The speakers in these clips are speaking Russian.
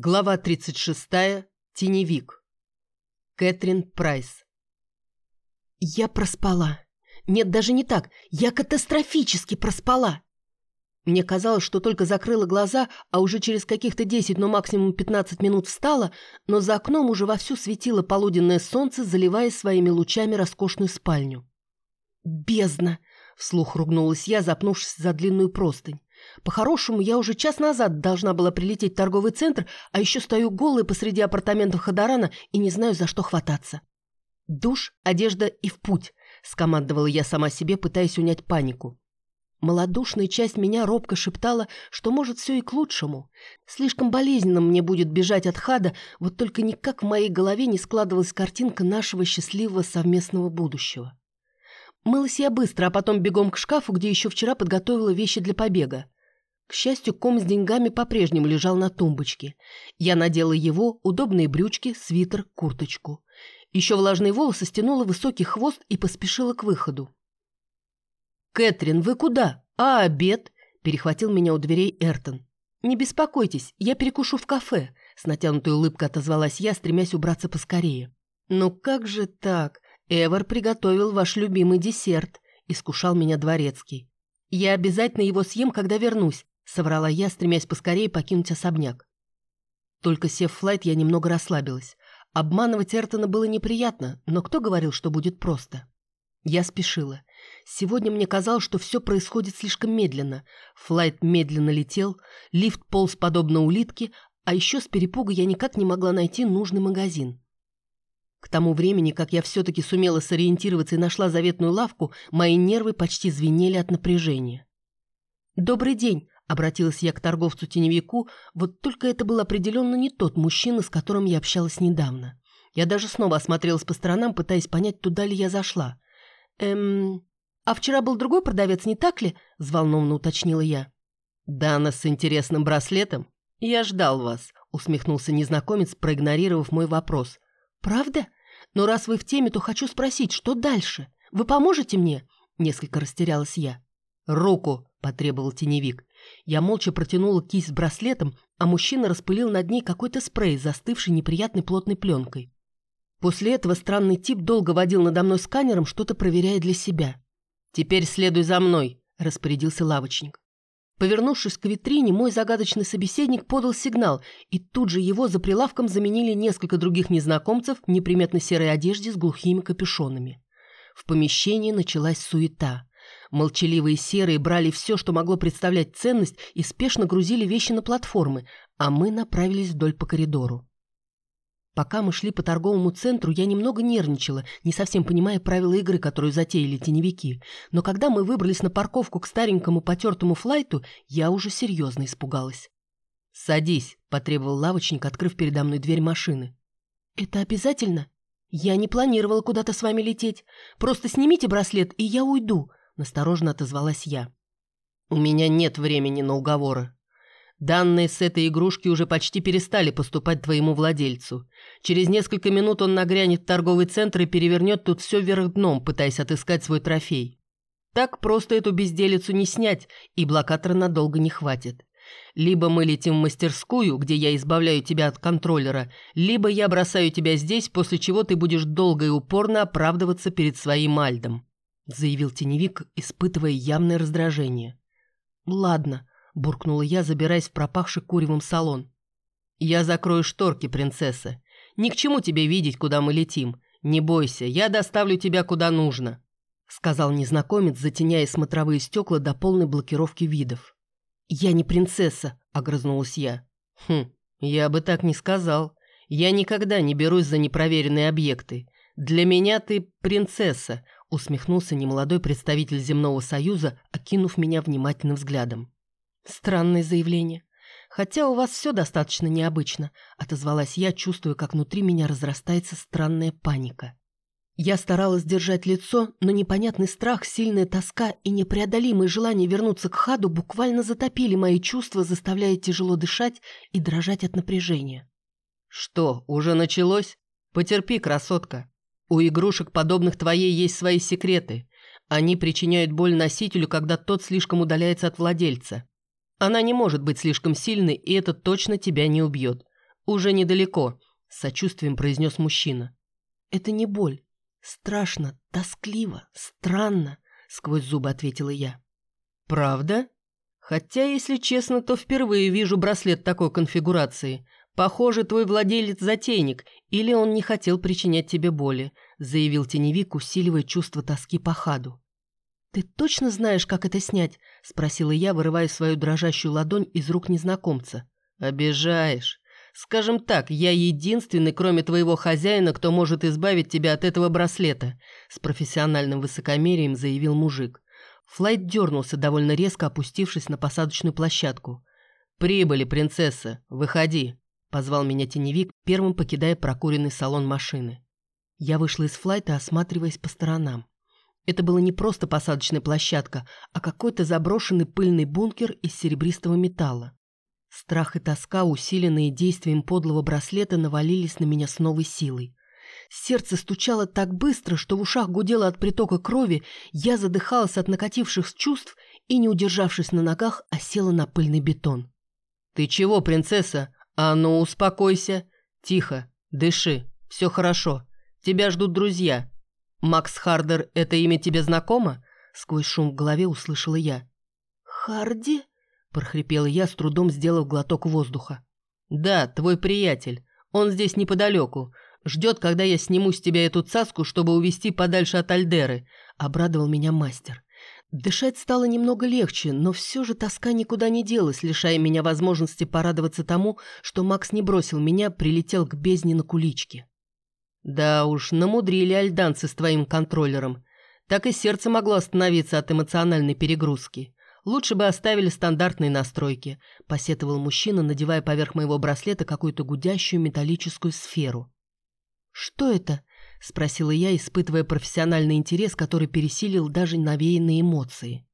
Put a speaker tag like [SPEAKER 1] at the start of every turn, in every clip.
[SPEAKER 1] Глава 36. Теневик. Кэтрин Прайс. Я проспала. Нет, даже не так. Я катастрофически проспала. Мне казалось, что только закрыла глаза, а уже через каких-то 10, но максимум 15 минут встала, но за окном уже вовсю светило полуденное солнце, заливая своими лучами роскошную спальню. «Бездна!» — вслух ругнулась я, запнувшись за длинную простынь. По-хорошему, я уже час назад должна была прилететь в торговый центр, а еще стою голой посреди апартаментов Ходорана и не знаю, за что хвататься. «Душ, одежда и в путь», — скомандовала я сама себе, пытаясь унять панику. Молодушная часть меня робко шептала, что может все и к лучшему. Слишком болезненно мне будет бежать от Хада, вот только никак в моей голове не складывалась картинка нашего счастливого совместного будущего. Мылась я быстро, а потом бегом к шкафу, где еще вчера подготовила вещи для побега. К счастью, ком с деньгами по-прежнему лежал на тумбочке. Я надела его, удобные брючки, свитер, курточку. Еще влажные волосы стянула высокий хвост и поспешила к выходу. «Кэтрин, вы куда? А обед?» – перехватил меня у дверей Эртон. «Не беспокойтесь, я перекушу в кафе», – с натянутой улыбкой отозвалась я, стремясь убраться поскорее. «Ну как же так? Эвер приготовил ваш любимый десерт», – искушал меня дворецкий. «Я обязательно его съем, когда вернусь», – соврала я, стремясь поскорее покинуть особняк. Только сев в флайт, я немного расслабилась. Обманывать Эртона было неприятно, но кто говорил, что будет просто? Я спешила. Сегодня мне казалось, что все происходит слишком медленно. Флайт медленно летел, лифт полз подобно улитке, а еще с перепуга я никак не могла найти нужный магазин. К тому времени, как я все-таки сумела сориентироваться и нашла заветную лавку, мои нервы почти звенели от напряжения. «Добрый день!» — обратилась я к торговцу-теневику, вот только это был определенно не тот мужчина, с которым я общалась недавно. Я даже снова осмотрелась по сторонам, пытаясь понять, туда ли я зашла. «Эм... А вчера был другой продавец, не так ли?» — взволнованно уточнила я. «Дана с интересным браслетом? Я ждал вас», — усмехнулся незнакомец, проигнорировав мой вопрос. «Правда? Но раз вы в теме, то хочу спросить, что дальше? Вы поможете мне?» Несколько растерялась я. «Руку!» – потребовал теневик. Я молча протянула кисть с браслетом, а мужчина распылил над ней какой-то спрей, застывший неприятной плотной пленкой. После этого странный тип долго водил надо мной сканером, что-то проверяя для себя. «Теперь следуй за мной», – распорядился лавочник. Повернувшись к витрине, мой загадочный собеседник подал сигнал, и тут же его за прилавком заменили несколько других незнакомцев в неприметной серой одежде с глухими капюшонами. В помещении началась суета. Молчаливые серые брали все, что могло представлять ценность, и спешно грузили вещи на платформы, а мы направились вдоль по коридору. Пока мы шли по торговому центру, я немного нервничала, не совсем понимая правила игры, которую затеяли теневики. Но когда мы выбрались на парковку к старенькому потертому флайту, я уже серьезно испугалась. «Садись», — потребовал лавочник, открыв передо мной дверь машины. «Это обязательно? Я не планировала куда-то с вами лететь. Просто снимите браслет, и я уйду», — настороженно отозвалась я. «У меня нет времени на уговоры», Данные с этой игрушки уже почти перестали поступать твоему владельцу. Через несколько минут он нагрянет в торговый центр и перевернет тут все вверх дном, пытаясь отыскать свой трофей. Так просто эту безделицу не снять, и блокатора надолго не хватит. Либо мы летим в мастерскую, где я избавляю тебя от контроллера, либо я бросаю тебя здесь, после чего ты будешь долго и упорно оправдываться перед своим Альдом», заявил теневик, испытывая явное раздражение. «Ладно», буркнула я, забираясь в пропахший куревом салон. «Я закрою шторки, принцесса. Ни к чему тебе видеть, куда мы летим. Не бойся, я доставлю тебя куда нужно», сказал незнакомец, затеняя смотровые стекла до полной блокировки видов. «Я не принцесса», — огрызнулась я. «Хм, я бы так не сказал. Я никогда не берусь за непроверенные объекты. Для меня ты принцесса», — усмехнулся немолодой представитель Земного Союза, окинув меня внимательным взглядом. Странное заявление. Хотя у вас все достаточно необычно, отозвалась я, чувствуя, как внутри меня разрастается странная паника. Я старалась держать лицо, но непонятный страх, сильная тоска и непреодолимое желание вернуться к Хаду буквально затопили мои чувства, заставляя тяжело дышать и дрожать от напряжения. «Что, уже началось? Потерпи, красотка. У игрушек, подобных твоей, есть свои секреты. Они причиняют боль носителю, когда тот слишком удаляется от владельца. Она не может быть слишком сильной, и это точно тебя не убьет. «Уже недалеко», — с сочувствием произнес мужчина. «Это не боль. Страшно, тоскливо, странно», — сквозь зубы ответила я. «Правда? Хотя, если честно, то впервые вижу браслет такой конфигурации. Похоже, твой владелец затейник, или он не хотел причинять тебе боли», — заявил теневик, усиливая чувство тоски по хаду. «Ты точно знаешь, как это снять?» — спросила я, вырывая свою дрожащую ладонь из рук незнакомца. «Обижаешь. Скажем так, я единственный, кроме твоего хозяина, кто может избавить тебя от этого браслета», — с профессиональным высокомерием заявил мужик. Флайт дернулся, довольно резко опустившись на посадочную площадку. «Прибыли, принцесса, выходи», — позвал меня теневик, первым покидая прокуренный салон машины. Я вышла из флайта, осматриваясь по сторонам. Это была не просто посадочная площадка, а какой-то заброшенный пыльный бункер из серебристого металла. Страх и тоска, усиленные действием подлого браслета, навалились на меня с новой силой. Сердце стучало так быстро, что в ушах гудело от притока крови, я задыхалась от накативших чувств и, не удержавшись на ногах, осела на пыльный бетон. «Ты чего, принцесса? А ну, успокойся. Тихо, дыши, все хорошо. Тебя ждут друзья. «Макс Хардер, это имя тебе знакомо?» Сквозь шум в голове услышала я. «Харди?» – прохрипела я, с трудом сделав глоток воздуха. «Да, твой приятель. Он здесь неподалеку. Ждет, когда я сниму с тебя эту цаску, чтобы увести подальше от Альдеры», – обрадовал меня мастер. Дышать стало немного легче, но все же тоска никуда не делась, лишая меня возможности порадоваться тому, что Макс не бросил меня, прилетел к бездне на куличке. Да уж, намудрили альданцы с твоим контроллером. Так и сердце могло остановиться от эмоциональной перегрузки. Лучше бы оставили стандартные настройки, посетовал мужчина, надевая поверх моего браслета какую-то гудящую металлическую сферу. Что это? Спросила я, испытывая профессиональный интерес, который пересилил даже навеянные эмоции.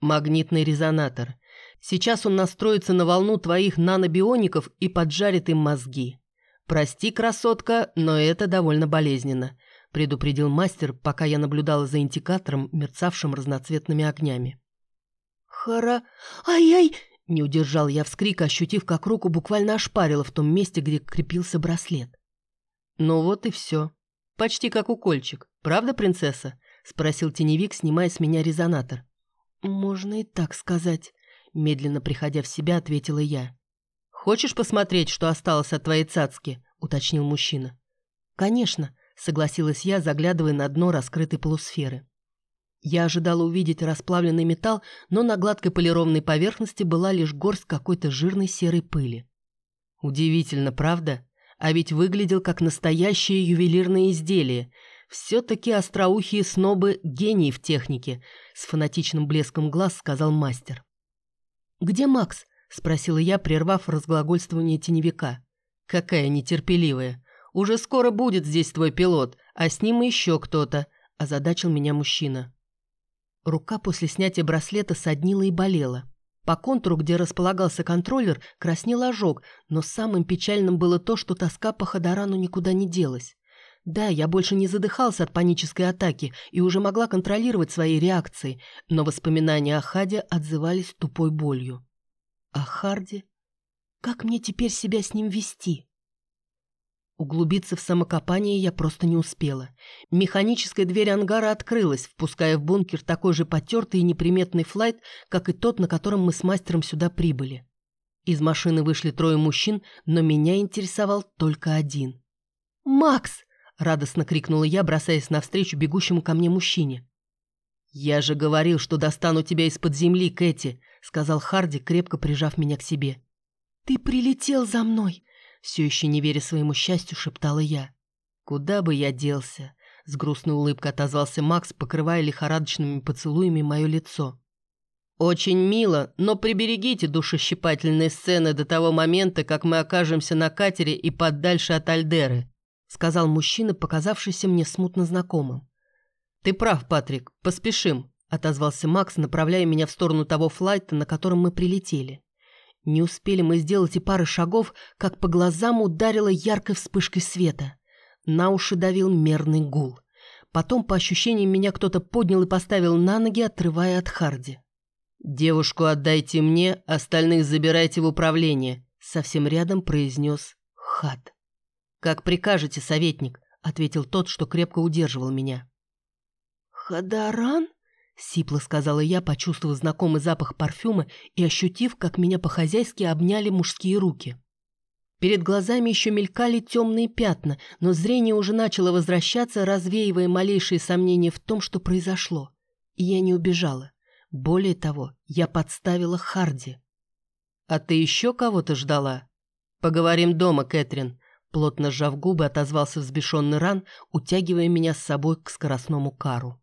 [SPEAKER 1] Магнитный резонатор. Сейчас он настроится на волну твоих нанобиоников и поджарит им мозги. «Прости, красотка, но это довольно болезненно», – предупредил мастер, пока я наблюдала за индикатором, мерцавшим разноцветными огнями. «Хара... Ай-яй!» – не удержал я вскрик, ощутив, как руку буквально ошпарило в том месте, где крепился браслет. «Ну вот и все. Почти как укольчик. Правда, принцесса?» – спросил теневик, снимая с меня резонатор. «Можно и так сказать», – медленно приходя в себя, ответила я. «Хочешь посмотреть, что осталось от твоей цацки?» — уточнил мужчина. «Конечно», — согласилась я, заглядывая на дно раскрытой полусферы. Я ожидала увидеть расплавленный металл, но на гладкой полированной поверхности была лишь горсть какой-то жирной серой пыли. Удивительно, правда? А ведь выглядел как настоящее ювелирное изделие. Все-таки остроухие снобы – гении в технике, с фанатичным блеском глаз сказал мастер. «Где Макс?» — спросила я, прервав разглагольствование теневика. «Какая нетерпеливая! Уже скоро будет здесь твой пилот, а с ним еще кто-то», — озадачил меня мужчина. Рука после снятия браслета соднила и болела. По контуру, где располагался контроллер, краснел ожог, но самым печальным было то, что тоска по Ходорану никуда не делась. Да, я больше не задыхался от панической атаки и уже могла контролировать свои реакции, но воспоминания о Хаде отзывались тупой болью. А Харди? Как мне теперь себя с ним вести? Углубиться в самокопание я просто не успела. Механическая дверь ангара открылась, впуская в бункер такой же потертый и неприметный флайт, как и тот, на котором мы с мастером сюда прибыли. Из машины вышли трое мужчин, но меня интересовал только один. «Макс!» — радостно крикнула я, бросаясь навстречу бегущему ко мне мужчине. «Я же говорил, что достану тебя из-под земли, Кэти!» — сказал Харди, крепко прижав меня к себе. «Ты прилетел за мной!» — все еще не веря своему счастью, шептала я. «Куда бы я делся?» — с грустной улыбкой отозвался Макс, покрывая лихорадочными поцелуями мое лицо. «Очень мило, но приберегите душещипательные сцены до того момента, как мы окажемся на катере и подальше от Альдеры», — сказал мужчина, показавшийся мне смутно знакомым. «Ты прав, Патрик, поспешим отозвался Макс, направляя меня в сторону того флайта, на котором мы прилетели. Не успели мы сделать и пары шагов, как по глазам ударила яркой вспышкой света. На уши давил мерный гул. Потом, по ощущениям, меня кто-то поднял и поставил на ноги, отрывая от Харди. «Девушку отдайте мне, остальных забирайте в управление», — совсем рядом произнес Хат. «Как прикажете, советник», — ответил тот, что крепко удерживал меня. «Хадаран?» — сипло сказала я, почувствовав знакомый запах парфюма и ощутив, как меня по-хозяйски обняли мужские руки. Перед глазами еще мелькали темные пятна, но зрение уже начало возвращаться, развеивая малейшие сомнения в том, что произошло. И я не убежала. Более того, я подставила Харди. «А ты еще кого-то ждала?» «Поговорим дома, Кэтрин», Плотно сжав губы, отозвался взбешенный ран, утягивая меня с собой к скоростному кару.